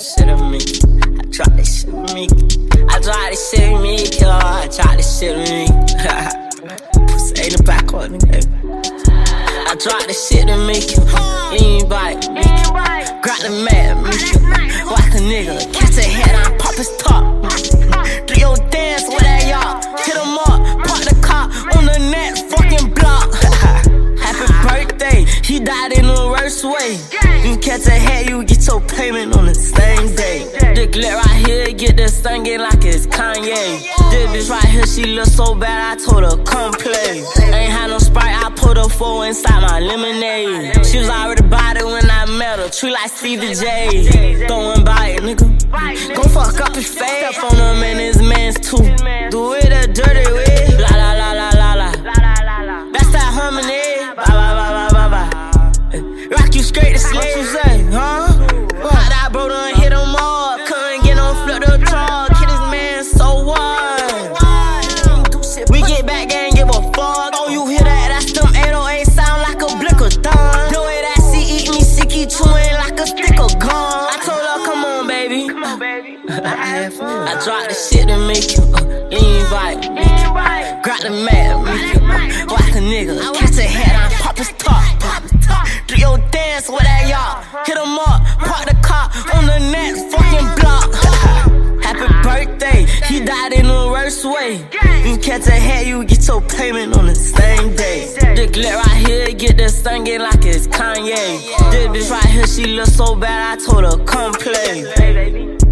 shit on me. I try this shit on me. I try this shit on me, yo. I try this shit on me. Pussy ain't the back on nigga. I drop this shit to make you lean back, grab the you whack a nigga, catch a head on, pop his top. Do your dance with that y'all, hit him up, park the car on the next fucking block. Happy birthday, he died in the worst way. You catch a head, you get your payment on the same day. The glit right here, get the singing like it's Kanye. This bitch right here, she look so bad, I told her come play. Ain't had no sprite, I put a four inside my lemonade. She was already bought it when I met her, true like Stevie J. Throwing by it, nigga. Straight to sleep. What you say, huh? Fuck that bro done hit him up. Couldn't get no flip the truck. Hit his man, so what? We get back there and give a fuck. Oh, you hear that? That's them 808 sound like a blick of thumb. The way that she eat me, she keep chewing like a stick of gum. I told her, come on, baby. Come on, baby. I dropped the shit to make you uh, lean right. Grab the mat, make you uh, whack a nigga. You catch a head, you get your payment on the same day. The glit right here, get the singing like it's Kanye. This bitch right here, she look so bad, I told her come play.